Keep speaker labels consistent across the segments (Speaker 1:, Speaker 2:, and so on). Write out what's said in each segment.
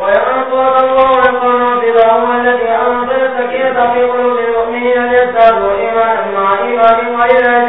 Speaker 1: وَيَرْضَى اللَّهُ عَنْ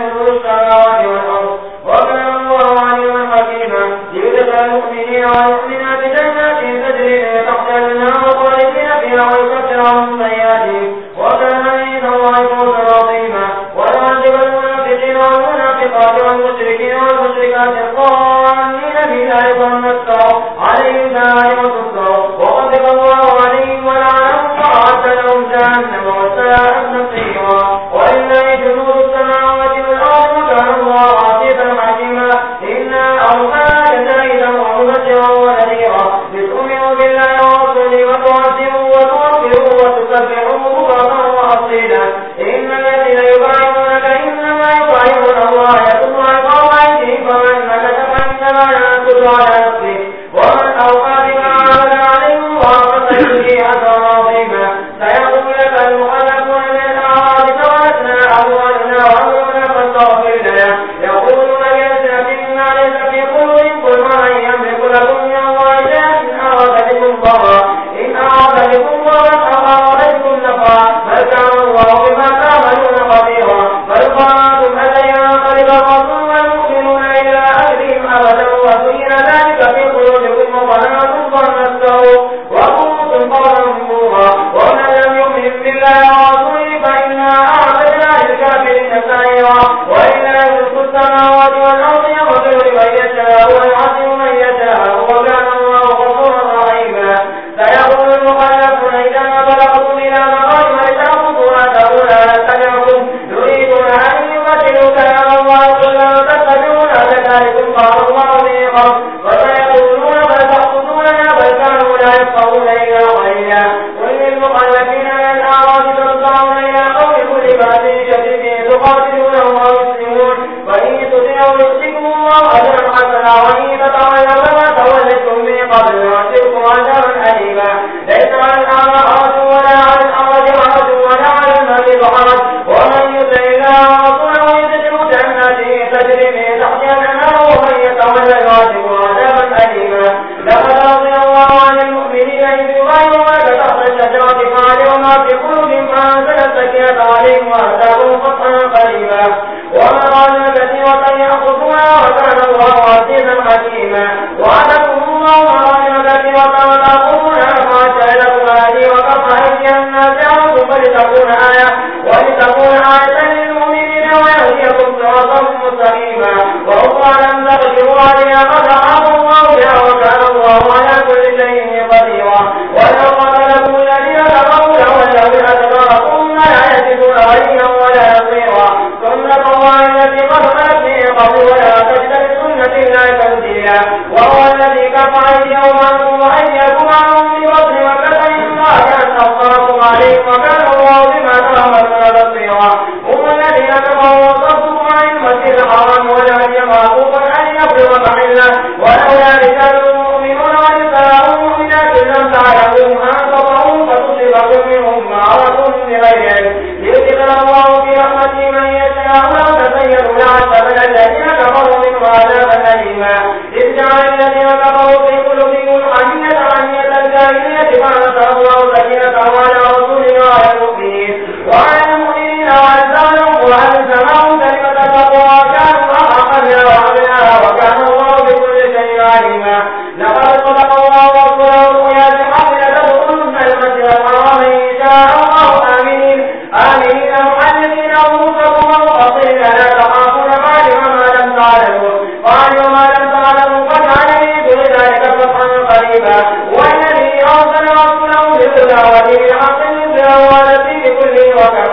Speaker 1: الله وَمَا يَقُولُونَ بَلْ تَحْقُدُونَنَا بَلْ كَانُوا لَا يَفْقَهُونَ إِلَّا ينافقون مما تنسكت عليهم وأهدهم فتحا قريبا وما كثيرة يأخذها وكان الله عزيزا حكيما وعدكم الله مراجع كثيرة وتقولها ما سألكم هذه وقطع أيدي الناس عنكم ولتكون آية ولتكون آية للمؤمنين ويهديكم صراطا مستقيما وأخرى لم تغشوا عليها قد قبل ولا تجد لسنة الله تبديلا وهو الذي كفى أيديهمكم وأيديكم عنهم ببطن مكة من بعد أن أصبركم عليهم وكان الله بما تعملون بصيرا الذين كفروا منه عذابا أليما إذ جعل الذين كفروا في قلوبهم الحمية عنية الجاهلية فأنصر الله سكينة وعلى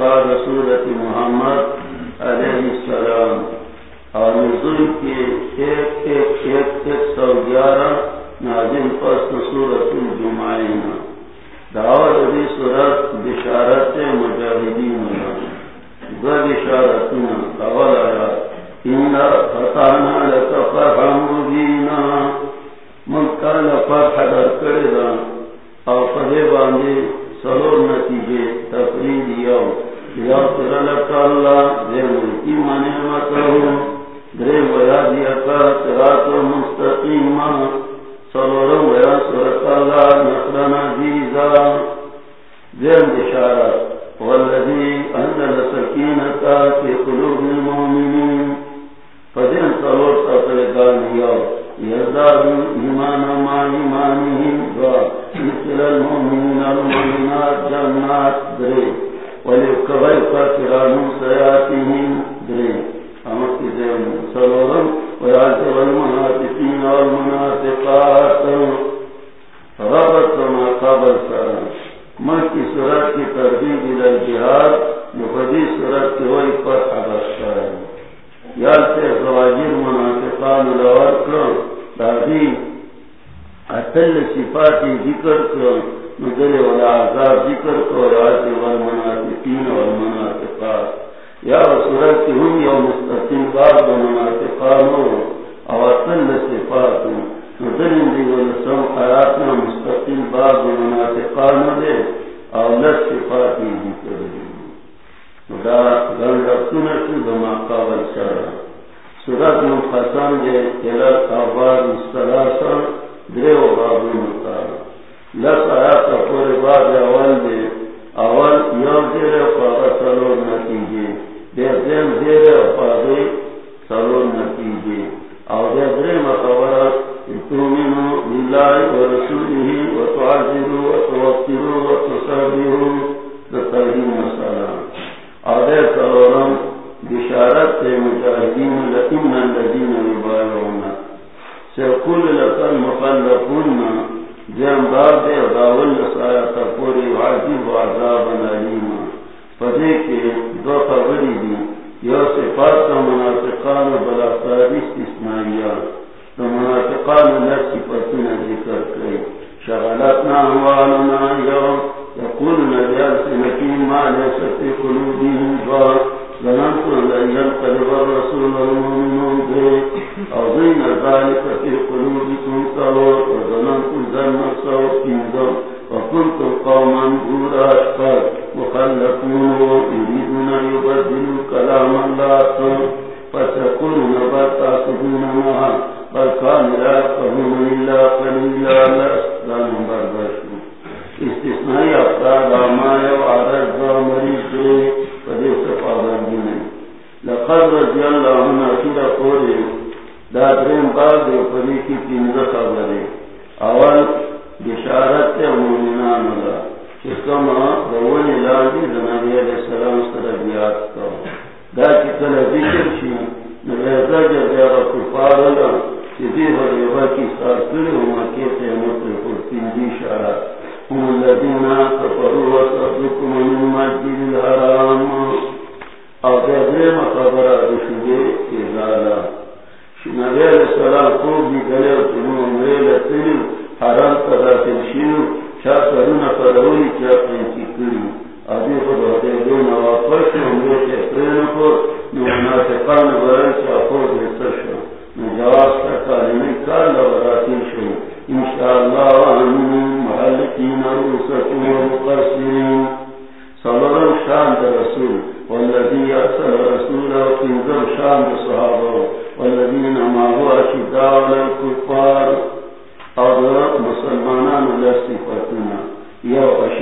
Speaker 2: اتباع رسولت محمد علیہ السلام. اور نزول کی ایک ایک ایک ایک سو گیارہ نازم پس صورت الجمائنہ دعوت دی سورت بشارت مجاہدین. دو بشارتنا اول آیا انہا فتانا لکا فرحم مبینا ملکا فرحا حدر کردان اور فضے باندے سلور نتیجے تفرید یاو یغفر لک اللہ دے ملکی منعمتہ درے ویا دیتا سرات مستقیمہ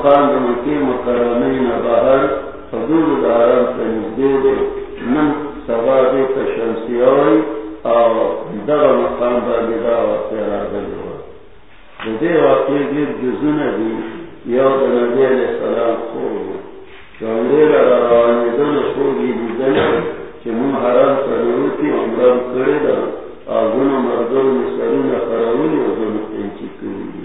Speaker 2: مکان دن کے مکرمین باہر حضور دارم سے نزدے دے نن سبا دے کشمسی آوری آو دغا مکان باندې دا واقع راغلی و د دې واقع ډېر جزونه دي یو د نبی علیه السلام کور و چونډې را روانېدل سترګې لیدلې چې موږ حرام څلورتي عمره کړې ده او ګونو مرګونو سرونه خرولي او ګونو پینچې کړې دي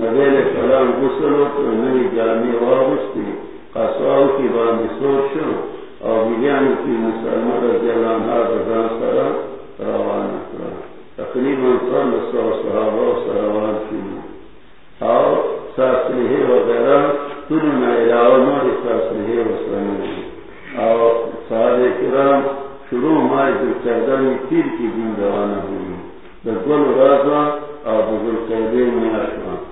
Speaker 2: نبی علیہ السلام غسل وکړو نوې جامې واغوستې قصاو کې باندې سور شو او بیانو کې مسلمان رضی الله عنه د ځان سره روانه تقریباً څلور سوه صحابه سره روان شوي او ساسلیه وغیرہ تنو نه علاوه نور ساسلیه وسلمه او صحابه کرام شروع مائی جو چردن تیر کی دن روانہ ہوئی دس گل رازا اور بزرگ قیدے میں آسمان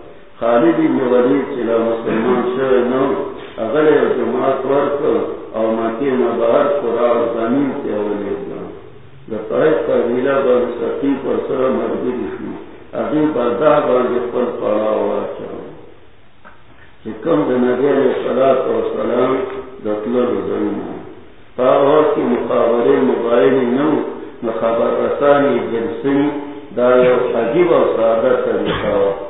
Speaker 2: خالد بن ولید چې مسلمان شہر نو هغه له جماعت ورکړ او مکې نه بهر خورا زمین ته ولېږه. د طائف قبیله بن سقیف ورسره ملګري شو هغې بدا باندې خپل پړاو واچاو چې کوم د نبي علیه صلات وسلام د تللو ځای نه په هغه وخت کې مقابلې موبایلې نو خبر رسانې جنسي، دا یو عجیب او ساده طریقه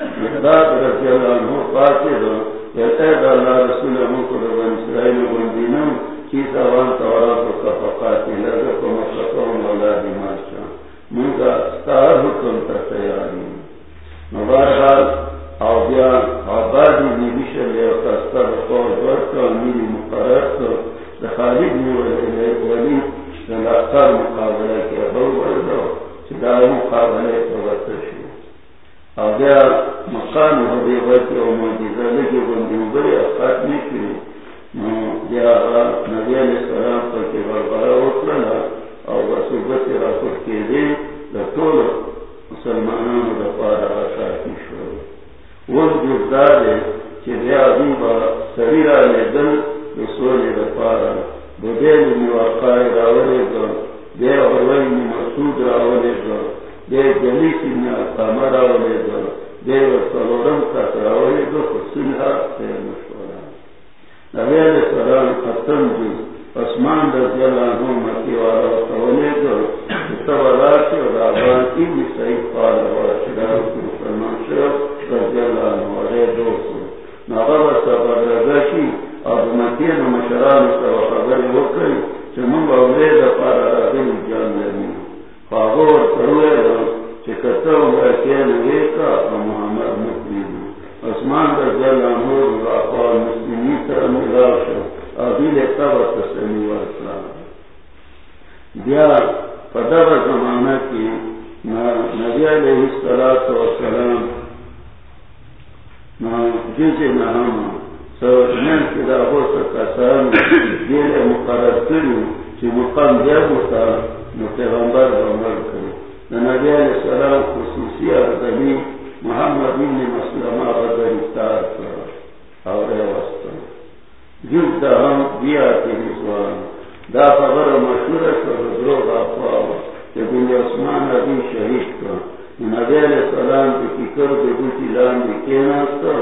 Speaker 2: مقداد کو روان اسرائیل و علیہ السلام خصوصی غزلی محمد بن مسلمہ غزل اختار کر اور وسط جس دہم دیا کے رضوان، دا خبر مشہور کر دو باپا کہ بن عثمان ابھی شہید کر نبی علیہ السلام کی فکر دے گوٹی لان دی کہنا تو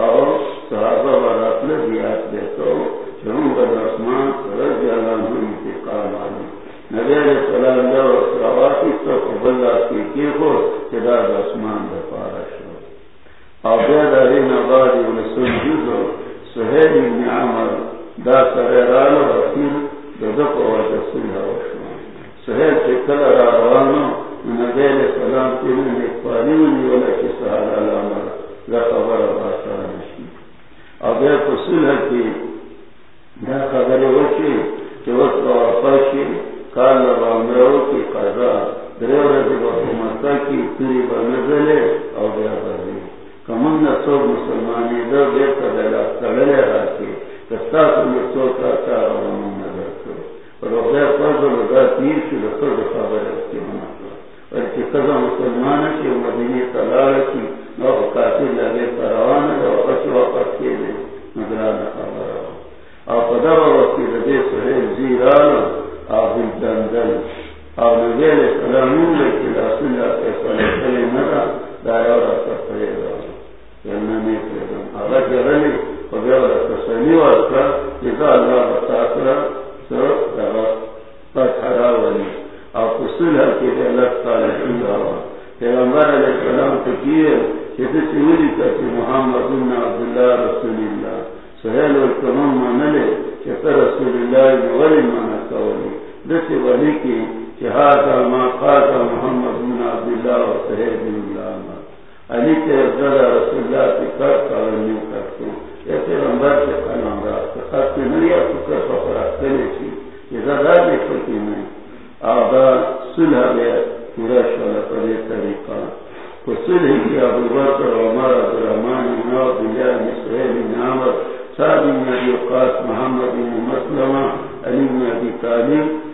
Speaker 2: اور صحابہ والا اپنے دیات دیتا ہوں جمع عثمان رضی اللہ عنہ انتقال علیہ نظر سلام دا راواتی تو خبر دا کی کی خو کہ دا آسمان دا پارا شو او بیا دا ری نباد ابن سنجود سہیل ابن عمر دا سررال و حسین دا دفع و جسول ہوا شو سہیل چکل را روانو نظر سلام تیرین اکپانی و نیولا کی سہال علامہ دا خبر نشی او بیا پسول حکی دا خبر وشی کہ وقت و آفاشی کال لبامرو کی قضا. دریو رضی بحکومتا کی بیا نسو مسلمانی دو دلا راکی. نظر کرو اور فضل دا تیر کی خبر اور کی قضا مسلمان کی مدینی تلال کی. نو قاتل لگے پروان دو خبر آو وقتی رجے سہیل زیران اور بالجندل اور نبی علیہ کہ رسول اللہ کے صلی اللہ دایا اور نے پیغام جرلی اور اللہ اور ہے کہ اللہ تعالی پیغمبر علیہ السلام کہ محمد بن عبداللہ رسول اللہ سہیل کہ رسول اللہ ولی کولی دسی ولی کی جہادا ما قادا محمد بن عبداللہ و سہید بن اللہ علی کے افضل رسول اللہ کی کر کارنیو کرتے ہیں یہ پیغمبر کے قلم راست خط میں نہیں آپ کر فقرات کرنے چی یہ زدہ بھی فکی میں آبا صلح بے پورا شوالا پر یہ طریقہ۔ کو صلح کی ابو بکر عمر عبد الرحمن بن عبداللہ بن سہید بن عمر سعد بن ابی وقاص، محمد بن مسلمہ، علی بن ابی طالب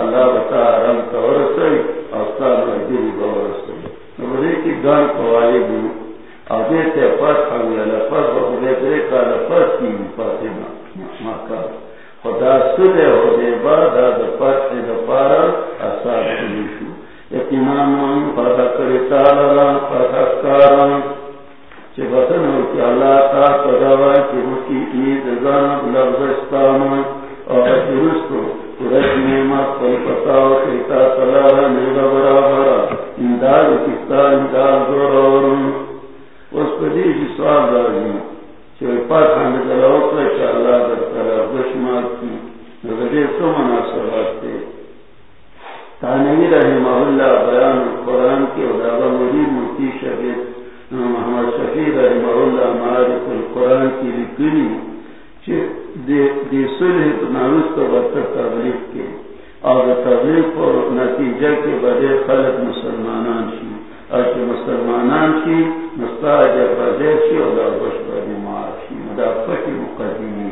Speaker 2: اللہ بتا رنگ کور اور کی گان پوائے بھی آگے سے پس ہم لفظ بہت دے کا لفظ کی فاطمہ خدا سلے ہو دے بعد پس سے دپارا اثار شو۔ یقیناً پتا کرے تالا پتا کارا۔ چھ بسن ہو کہ اللہ تا پدوا کہ اس کی عید، زان لفظستان اور درست نعمت پل پتاو شیطا سلارا نیگا برابرا انداز کستا انداز دورورن اس پدیش سوال داری چوئی پاس ہمیں دلاو کرچا اللہ در طرف دشمات کی نگدے سو مناسبات تے تانوی رحمہ اللہ بیان قرآن کے ادابا مرید مرتی شبید محمد شفیع رحمہ اللہ معارف القرآن کی لکنی تبلیغ کے اور تبلیغ کو نتیجہ کے بڑے خلق مسلمان شی۔ اور کہ مسلمان کی مستاج بدیشی اور بش بدماشی مدافع کی مقدمی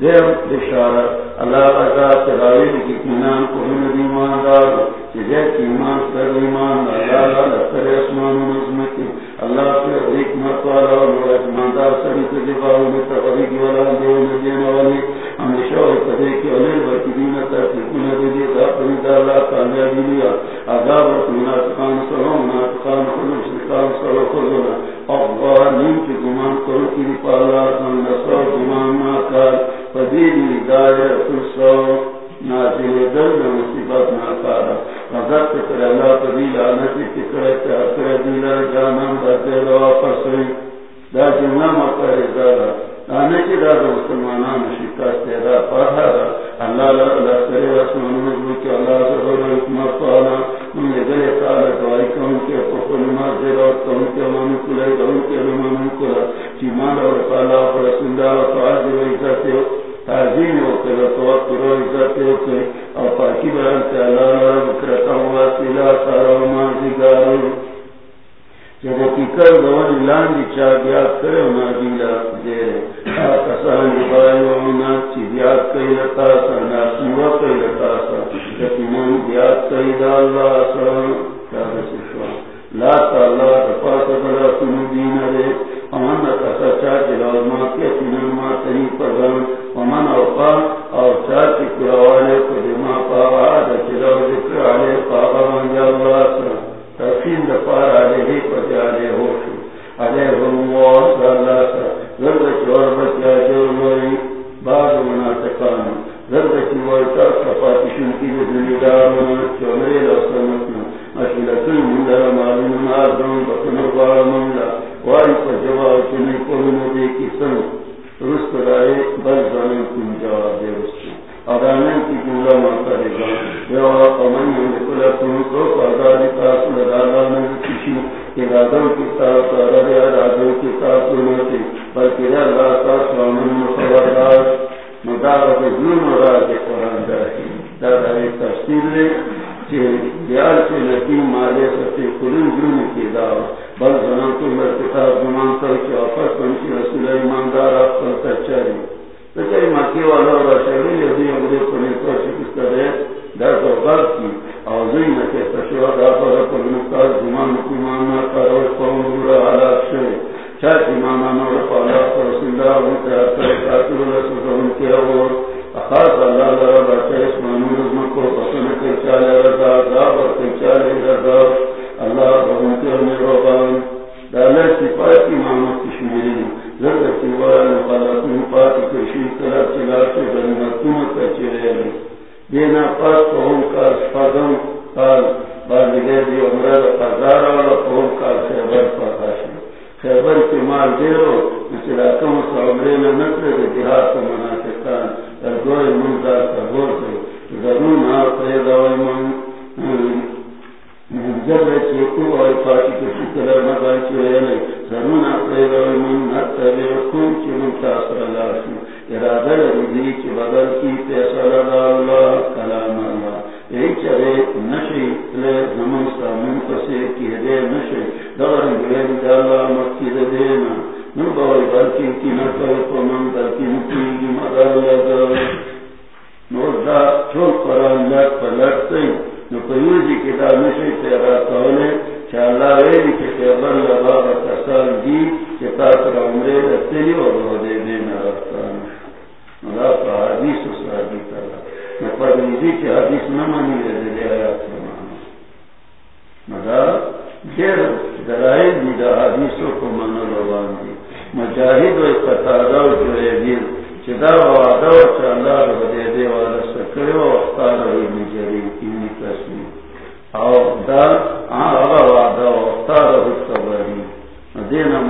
Speaker 2: دیو بشارت اللہ آزاد راوی کی اطمینان کو ہم ایمان دار۔ جیت ایمان کر ایمان اللہ لکر اسمان نظم کی اللہ کے حکمت والا اور ایماندار سری کے دفاع میں تبری والا دیو ندین والی ہمیشہ اور کدے کی علیل برکی دین تک کن دیدی اپنی اللہ کامیابی لیا۔ عذاب اور منافقان سلو منافقان خلوص نکال سلو خلونا اللہ نیم کی گمان کرو کی پالا نصر گمان ما کار فدیل ہدایت سو نازل دل مصیبت ناکارا مدد کر اللہ فدیل آنتی فکر اکر دیل جانم بدل واپس ہوئی۔ دا جمعہ مکر ازالا آنے کی دا مسلمانان شکست دا، پڑھا دا۔ اللہ لأ سرے رسمان مجھو کی اللہ ظہر حکمت والا من لگلے تعالی دعائی کون کے پخل مازر اور کون کے من کلے دون کے من کلا چیمان جی اور تعالی رسول اللہ فعاض و عزت تعظیم ہو کر توقر و عزت ہو کر اور پاکی بیان سے اللہ بکرتا ہوا سلا سارا مازگار جب کی کر دوان لان دی چاہ بیاد کرے ونا دیلا دے۔ رہے کسان بائی ومنا چی بیاد کئی لتا سا ناسیوا کئی لتا سا۔ یقینان بیاد کئی دا اللہ سا کار سشوا لا تعالی رفاق بلا سنو دین ارے امان نتا چاہتی لازمان کی اپنی ماں تنی پردان امان اوقا اور چاہتی کلاوالے کو دماء پا آدھا چلا ذکر آلے پا آمان یا اللہ سن تفین دفار آلے ہی پتی آلے ہو شو آلے ہم وار زمان سامن پسے کی دور گویر دا مکی دینا. نو بلکی کی نکل پمن بلکی نکی مدر لگا. نو دا چون قرآن لگ پلٹتے نو پیوزی کی دا نشی تیرا کولے، چا ویلی کی خیبر لگا بکسان دی چی تاثر عمرے دتلی و دو دے دینا رفتان. نو دا پا حدیث و سادی کرا نو پرویزی کی حدیث نمانی دے دے آیات سمانا دیر دی دا حدیثو کو من روان دی. مجاہد و قطادہ و و چاندہ رو والا و اختار او دا آغا و اختار دینا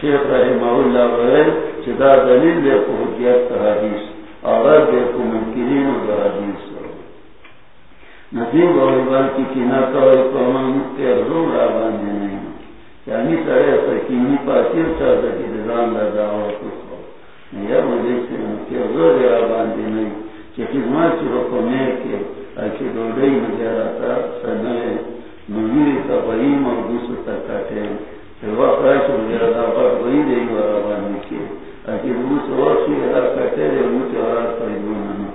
Speaker 2: شیخ رحمہ اللہ ویل دلیل دے کو حجیت حدیث. آغاز دے کو منکرین حدیث. نبی و عبال کی کنا کوئی قومان کے روم را باندے نہیں یعنی سرے سکینی پاسیر چاہتا کی نظام لگا اور کچھ یا مجھے سے کہ زور را باندے نہیں کہ خدمات کی حکمے کے اچھی دوڑے مجھے رہتا سنے نویر کا اور دوسر تک کٹے پھر مجھے رہتا پر وہی دے گی ورا باندے کے اچھی دوسر وقت کی ہر کٹے دے مجھے ورا پر دونوں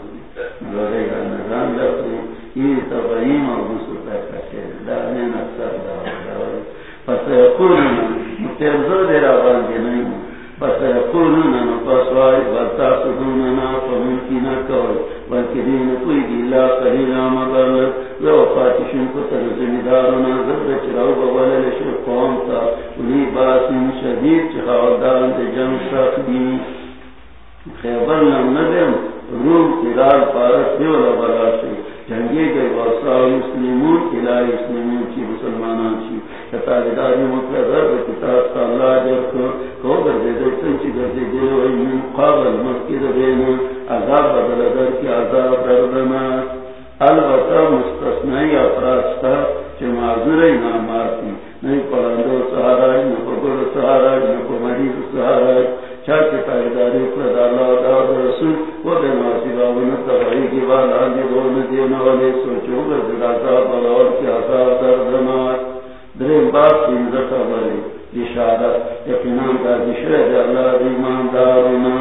Speaker 2: دوڑے گا نظام لگتے یہ تبہیم اور دوسر تک کٹے دانے نقصر داؤ متعزر دیر آبان نہیں بس یقولون نفسوائی بلتا سدوننا فمنکینا کوئی بلکہ دین کوئی دیلا قلیلا مگر، لو فاتشن کو ترزمیدارنا زبر چراو بولا لشر قوم تا ولی باس شدید چخاودان دے جن شاک خیبر نم ندم، روم تلال پارس دیولا براشی جنگی گئی واسا مسلمون الہی اسلمون چی مسلمانان چی کتابداری مطلب رب کتاب کا اللہ جر کو کو در دے دے سنچی در دے دے وی من قابل مسکد بین عذاب بدل در کی عذاب دردنا البتہ مستثنائی مستثنی افراستا چی معذر ناماتی نہیں پرندو سہارائی نکو گر سہارائی نکو مریض سہارائی چاہتے پائداری پر دار رسول باون تباہی کی بات دون دینا والے سوچو بلور درین بات اشارت یقینان کا اللہ ایمان دارنا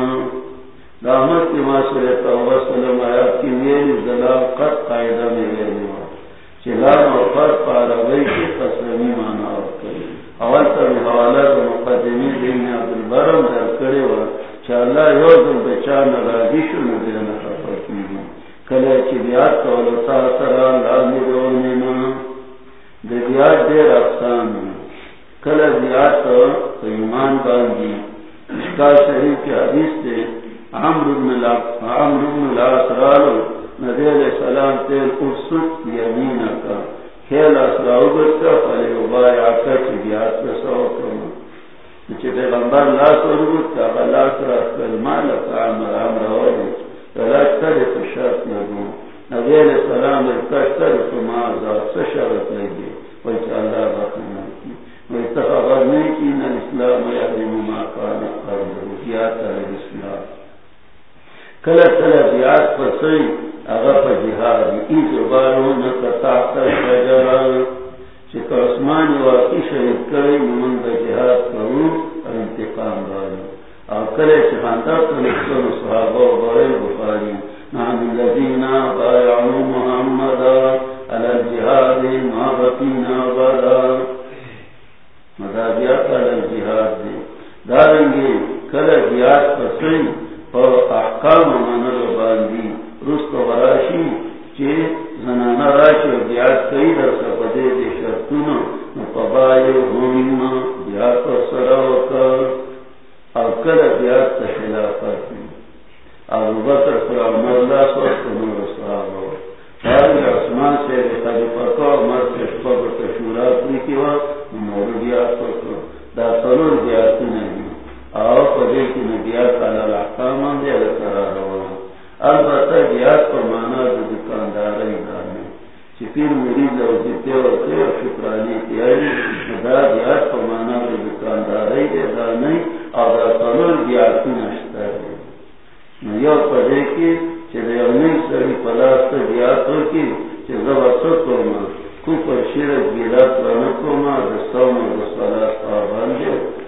Speaker 2: دامت کی معاشر توبہ سلم آیات کی میری زلال قد قائدہ میں پاروئی کی قسمی مانا اول تر حوالہ کو مقدمی دین عبدالبرم در کرے و چالا یوزن بچان راجیشو ندینا خفاکی دی کلے چی بیاد کولتا سران لامی دونینا دی بیاد دیر افسان کلے بیاد تو ایمان باندی اشکا شریف کی حدیث دے۔ عمر بن الاسرالو نبی علیہ السلام تیر ارسط یمینہ کا۔ کھیل اسراؤ گتا پلے ابائے آکا چی بیات رسو کرنا چی پیغمبر لا سرگت کا غلا سرا کلمال فعمر عمر ولی تلاش تری تشرط نگو نبی علیہ السلام ارکش تری تمازا سشرط لگی ویچ اللہ بخنا کی ویچ تخبر نہیں کی نا اسلام یعلم ما کانا قرد بیات تری اسلام کل کل بیات پسی اغا پا جہاد ای زبارو نکتا تر شجران چکا عثمان واقعی شہید کرے من بجہاد کرو انتقام رہے اور کرے چکانتا تو نکتر صحابہ و بغیر بخاری. نام اللذین بایعو محمد علی الجہاد ما بقینا بدا مدابیات علی الجہاد دارنگی کل جہاد پسن اور احکام منر باندی براشی چی زنانا راشی بیاد کئی در سپدے دے نپبائی ہومینا بیاد پر کل بیاد ابو بکر پر عمر سوست صحابہ عثمان سے خلیفہ کو عمر تشورات پر دا سرور بیاد او پدے کی نبیات علی الاحکام اندے لکرہ روانا البتہ بیاد پر مانا دکاندار چپیر مریض اور جیتے ہوتے اور شکرانی تیاری دا بیاد پر مانا دکاندار نہیں اور سنور بیاد کی نشتا ہے۔ یو پڑے کی چلے نہیں سڑی پلاس بیاد ہو کی چلو سو ما کو پر شیر بیرات رنکو ما دستاو ما دستالات پابان دے۔ غیر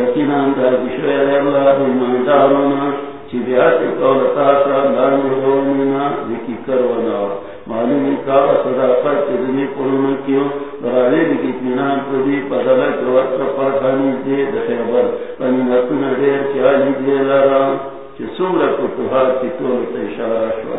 Speaker 2: یقینا دا بشوی الله صداقت چی دنی قرون کیو برالی لکی اتمنان پدی پدلا چوات پاکانی دے دخیبر پنی مطن دیر چی دے لارا، چی سمر کتوحات کی طول تیشارا شوا.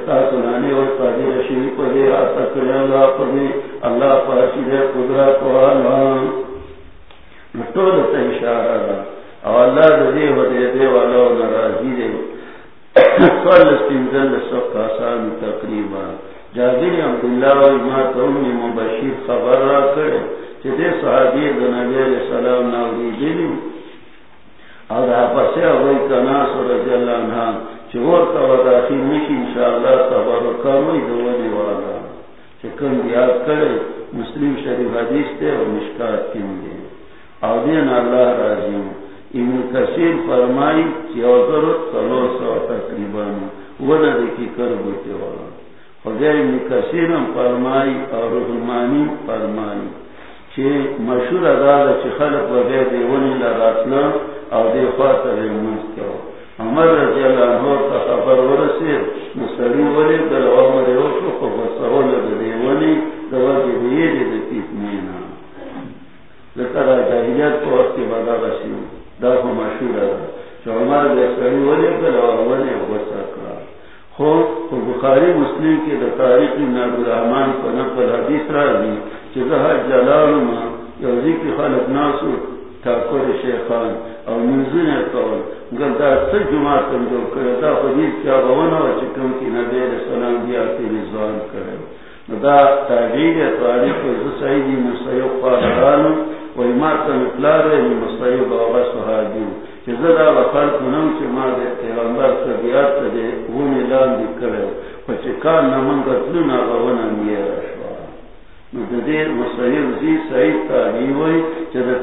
Speaker 2: چتا سنانی و تاجر شیری کو آتا کلی اللہ پدی اللہ پاسی دے قدرت والا نتول تا اشارہ دا۔ او اللہ دا دے و دے دے والا و نرازی دے سوال استنزل سوک آسان تقریباً۔ جابر عبداللہ و امات امی مبشیر خبر را کرے چی دے صحابی دا نبی علیہ السلام ناوری جلی اور پسے اوئی کناس رضی اللہ عنہ۔ چی ورطا و داخل نشی انشاءاللہ تبرکامی دوانی والا. چی کم دیاد کرے، مسلم شریف حدیث تے و مشکات کن دے. او دین اللہ راضیم ابن کثیر فرمائی چی اوزرت سلو سو تقریباً ونہ دیکی کر بوتے والا. کثیرم فرمائی اور رحمانی فرمائی چھ مشہور ادال چھ خلق وغیر دے ونی لراتنا او دے خاطر موز کیو عمر رضی اللہ عنہ تا خبر ورسی مسلی ولی دل عمر وشو خو بسرول دے ونی دوا دے دے دے دے مینا. لکر جاہیت کو وقت بدا غشیو دا خو مشہور ادال چھ عمر دے سلی ولی دل عمر وشو بخاری مسلم کے تاریخ ناب الرحمان پر نقل حدیث راضی چہر جلال یوزی کی خالد ناسو ٹھاکر شیخان اور منزن قول گلدا سر جماعت کم جو کرے دا حدیث کیا بونا و چکم کی نبی علیہ السلام دیا کی رضوان کرے دا تاریخ تاریخ سعیدی مسیب قادران و امات مطلار مسیب آغا صحابیو زدا وقال کنم چه ما ده پیغمبر سبیات ده اون اعلان دی کرده و. چه کان نمان گتلون آغا ونم یه زی صحیح ہوئی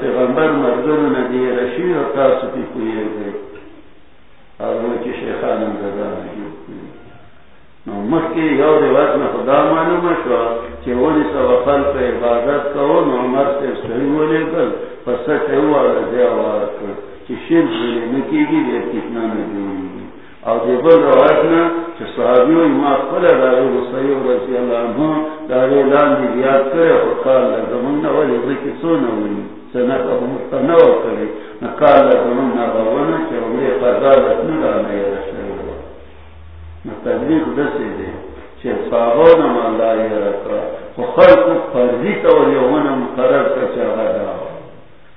Speaker 2: پیغمبر ندی رشی تاسو کوئی اور وہ شیخان اندازہ نو یو میں خدا معلوم شوا عبادت نو عمر سے صحیح گل، پس ہوا رضی آوار کر. شرک نکی گی کتنا نجوری گی اور دیبل روایت نا کہ صحابیوں ایمان قلع دارے وصیب رضی اللہ عنہ دارے لان دی بیاد کرے وقال لگمون ولی ذکی سو نولی سنکا مستنو کرے نقال لگمون نباونا کہ عمری قضالت نلانا یا رشای نتبلیغ دسی دے کہ صحابونا من لا یرکا وخلق فرزی تولی ومن مقرر کچا غدا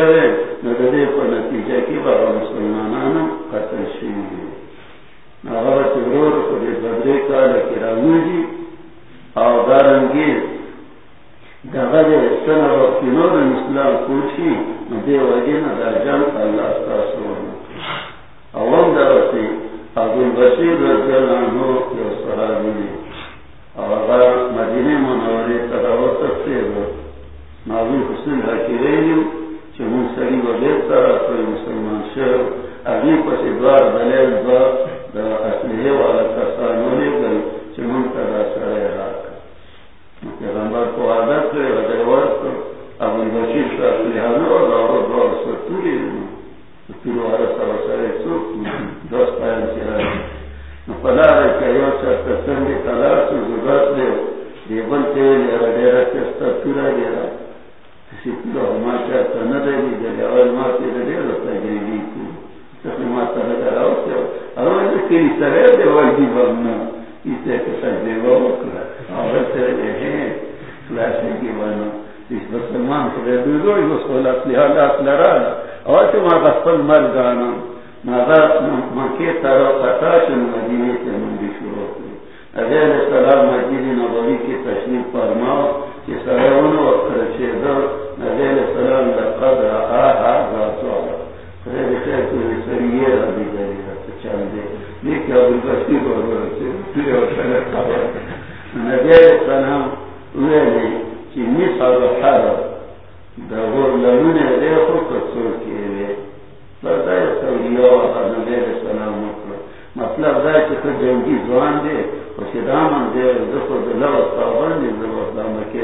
Speaker 2: رہے ہیں۔ دے دکھو دے لوتا کے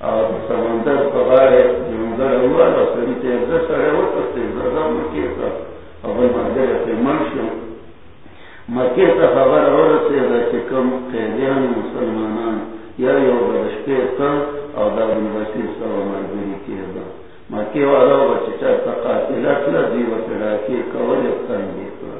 Speaker 2: اور سمندر سے رچکم قیدیان مسلمانان مکی والا بچے چاہتا قاتل اٹلا دیو تلا کی کول افتنگی تو.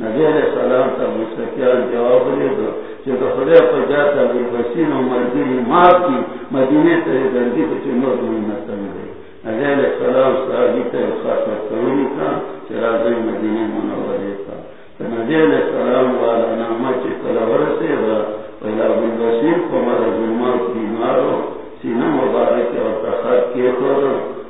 Speaker 2: نبی علیہ السلام تا مستقیان جواب لے دو. چی تو خدا پا جاتا بی بسین و مرگی ماب کی، مدینی تری دردی پچی مرد منتن دی نبی علیہ السلام صحابی تا خاطر کرونی کا چی راضی مدینی منوری کا نبی علیہ السلام والا نامہ چی کلا ورسی و پہلا بی بسین کو مرد منتن بیمارو، سینہ مبارک اور تخاط کیے خورو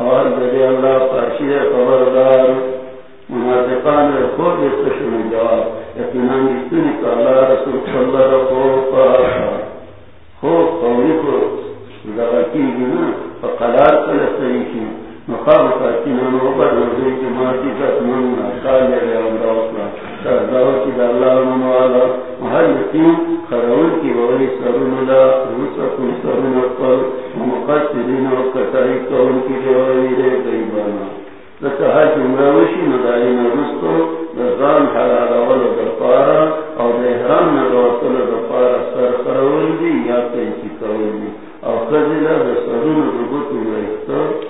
Speaker 2: اور جدی اللہ پاکیہ خبردار۔ منافقان خود استشمع جواب اتنان جتنی کہ اللہ رسول صلی اللہ رکھو پاکا خود قومی کو دغاکی گنا فقدار صلی اللہ سریشی مقابل کا اتنان وبر وزید جماعتی کا اتمنہ کالی اللہ رسول صلی اللہ رکھو سردار کی دالا منوالا ہر یقین خرون کی بولی سرون دا روس اپنی سرون اپر مقصدین و کتاری قرون کی جوالی دے گئی بانا لکہ ہر جمعہ وشی مدائی نروس تو نظام حلال اول دفارا اور نحرام نروسل دفارا سر خرون دی یا تیسی قرون دی۔ اور قدلہ سرون ربط میں اختر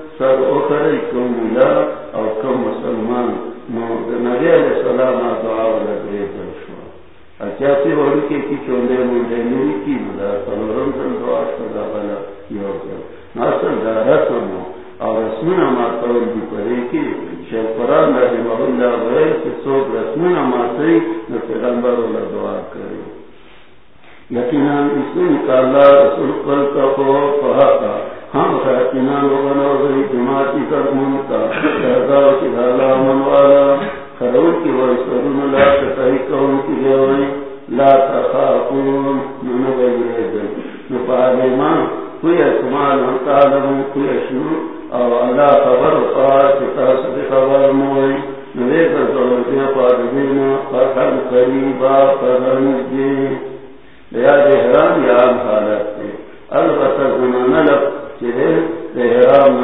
Speaker 2: سر اوکڑی کم ملا او کم مسلمان نبی علیہ السلام دعا لگے کرشو اچاسی ہو کے کی چوندے منڈے نہیں کی ملا سنورم سن دعا سدا بلا یو کر ناصر دارا سمو اور رسمنا ماتول بھی پڑے کی شیخ قرآن رحمہ اللہ غیر سے سوک رسمنا ماتری نہ پیغمبر اللہ دعا کرے یقیناً اس نے نکالا رسول پر کا کہا تھا ہم خیتنا لوگنا وزی جماعتی کرمونتا شہداو کی دھالا من والا کی ویسرون لا تتحی کون کی گئے لا تخافون ننگئی ریدن نفعلی مان کوئی اسمان تعلم کوئی اشنو، او اللہ خبر قار کتاس دی خبر موئی۔ نوے پر زوجی پار دینا قریبا فرحن جی۔ لیا دہران یا حالت البتہ زمان لب چہے دہران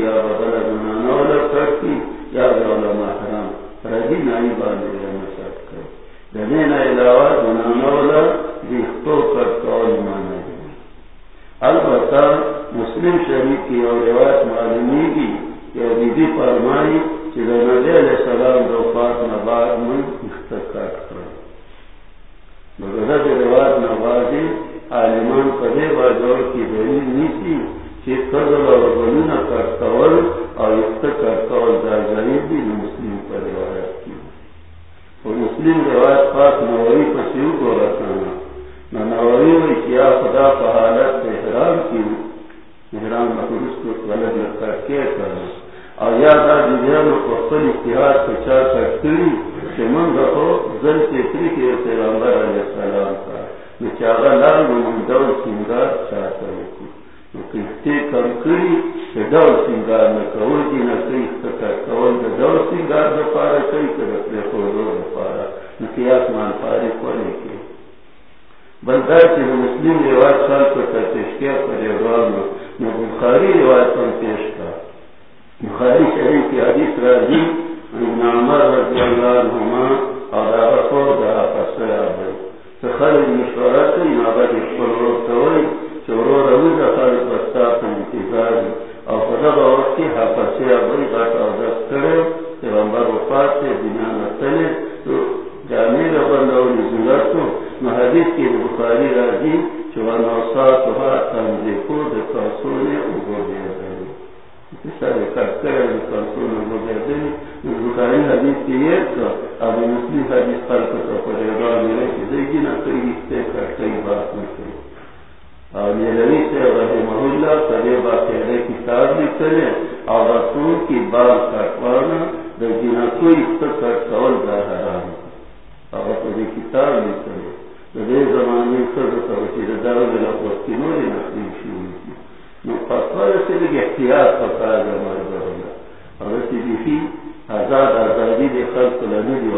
Speaker 2: یا بدل زمان لب کرکی یا نائی علاوہ کی بات کٹوانا لیکن کوئی کٹول کا حرام اور پہلے کتاب لکھنے دے۔ زمانے سے نقلی شروع کی سے بھی احتیاط اور آزاد آزادی دے خلق لنے دی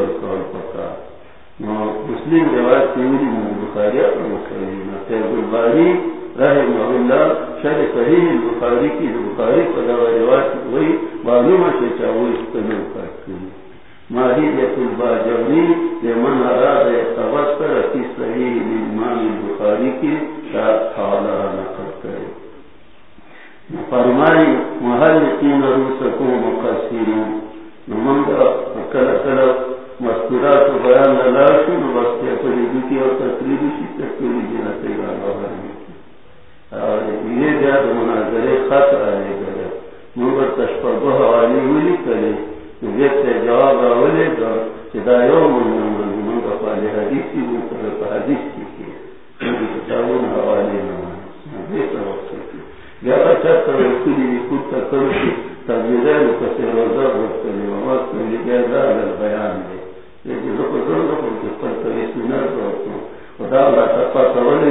Speaker 2: مسلم روایت تیوری من بخاری رحمہ اللہ شر صحیح بخاری کی، بخاری پر روایت ہوئی معلوم سے چاہو استعمال کرتی ماہیت الباجوی لمن اراد توسر کی صحیح امام بخاری کی ساتھ حوالہ نقل کرے۔ فرمائی محل تین روسکوں مقصرین نمنگ کل کل مستورات بیان لاشو نو بس کیا پڑی دوکی اور تقریبی شی تقریبی جنا تیرا اللہ یہ جا دو مناظرے خط آئے گئے۔ مگر تشپگو حوالی ہوئی کرے جب سے جواب آولے گا چدا یوم من من من قفال حدیثی من طرف حدیث کی۔ کی مجھے کتابون حوالی نمان دیتا وقت کی یا اچھا تو رسولی بھی خود تکرشی تبیرین کسی روزہ وقت لی وقت لی گیا دار البیان دے۔ لیکن کو ضرور کو کہ پر تو اس میں نہ تو خدا اللہ کا پتہ ولے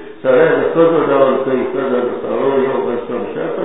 Speaker 2: سره د څو ډول کوي کله یو بل څه شاته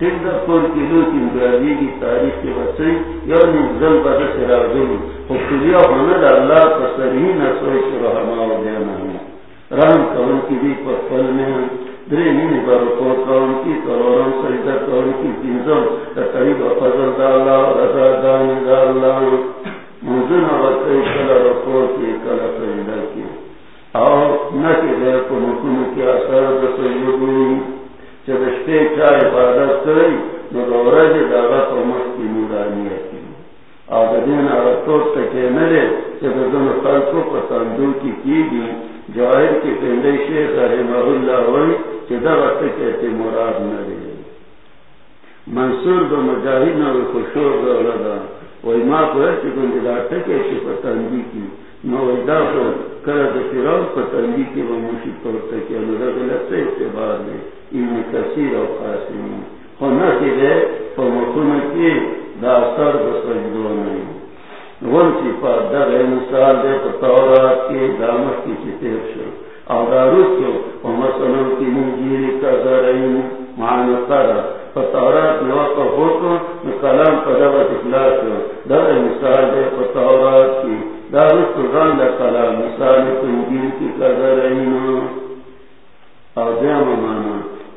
Speaker 2: درو کی کی تاریخ کی بچی یا کی رحم کی بھی پر کی کی فضل رضا کی کی۔ نہ کہ کو اثر جب اشتے چاہ عبادت کری، نو دورج داغا تو مستی نورانی ہے اور دین عرطوت تکے نرے جب دن خلقوں پر کی کی گی جواہر کی پندے شیخ رحمہ اللہ ہوئی کہ دغا تکے مراد نرے منصور دو مجاہد نو خوشور دو لگا وہی ماں کو ہے کہ دن دلا تکے چی پر تندی کی نو دا کو کر د فراو په تندې کې و مشي پورته کې دا غلط اعتبار دی؟ این کثیر او قاسم خو نه کې ده په دا اثر د سجدو نه ون چې په دغه مثال ده په تورات کې دا مخکې چې تیر شو او دا روسو په مثلا کې انجیل کذرین معنی تر په تورات نو په هوته نو کلام په دغه اخلاص دا مثال ده په تورات کې دارو سلطان دا کلام مثال پنجیل کی قدر اینا او دیام مانا.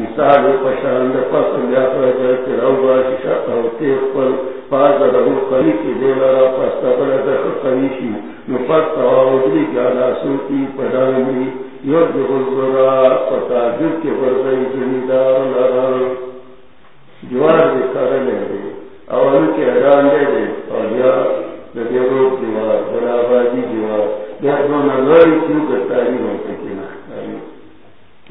Speaker 2: مثال پشان د فصل یا پر چې راو باشي پر پاز د رو خلی کې دی پس تبل د خلی نو پس او دې کې یو غزرا پتا دې کې ورځي زمیدار لرا جوار دې کارلې دې او نو کې اډان دې دې او بیا د دې ورو دیوار بلا باجی دیوار بیا دونه لوی چې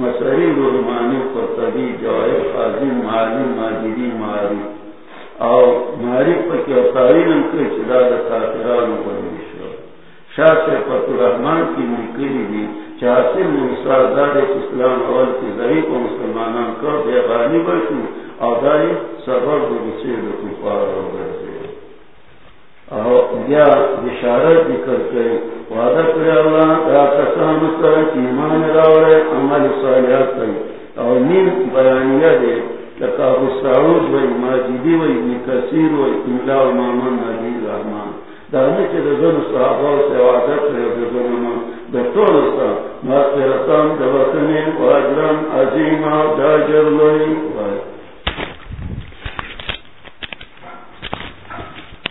Speaker 2: مسری رحمانی پر تبی جوائے خازی مالی ماجدی ماری۔ او ماری پر کیا تارین کے چدا دا کافران بنی شو شاہ سے فتح رحمان کی ملکلی دی چاہتے موسیٰ دار اسلام اول کی ضعیف و مسلمانان کر بے غانی بشو او داری سبب دو بسیر دو کفار ہو گئے۔ بیا بشارت ذکر کے وعدہ کرے اللہ، دا کسان سر ایمان راوڑے، عمل صالحات کئی۔ او نیم بیانیہ دے، لکا ابو سعود و ماجدی و ابن کثیر و املا و مامن نبی رحمان۔ دانے کے رضن صحابہ سے وعدہ کرے رضن من دکتور سا، مغفرتان دوتنی و اجران عظیم و داجر لوئی وائد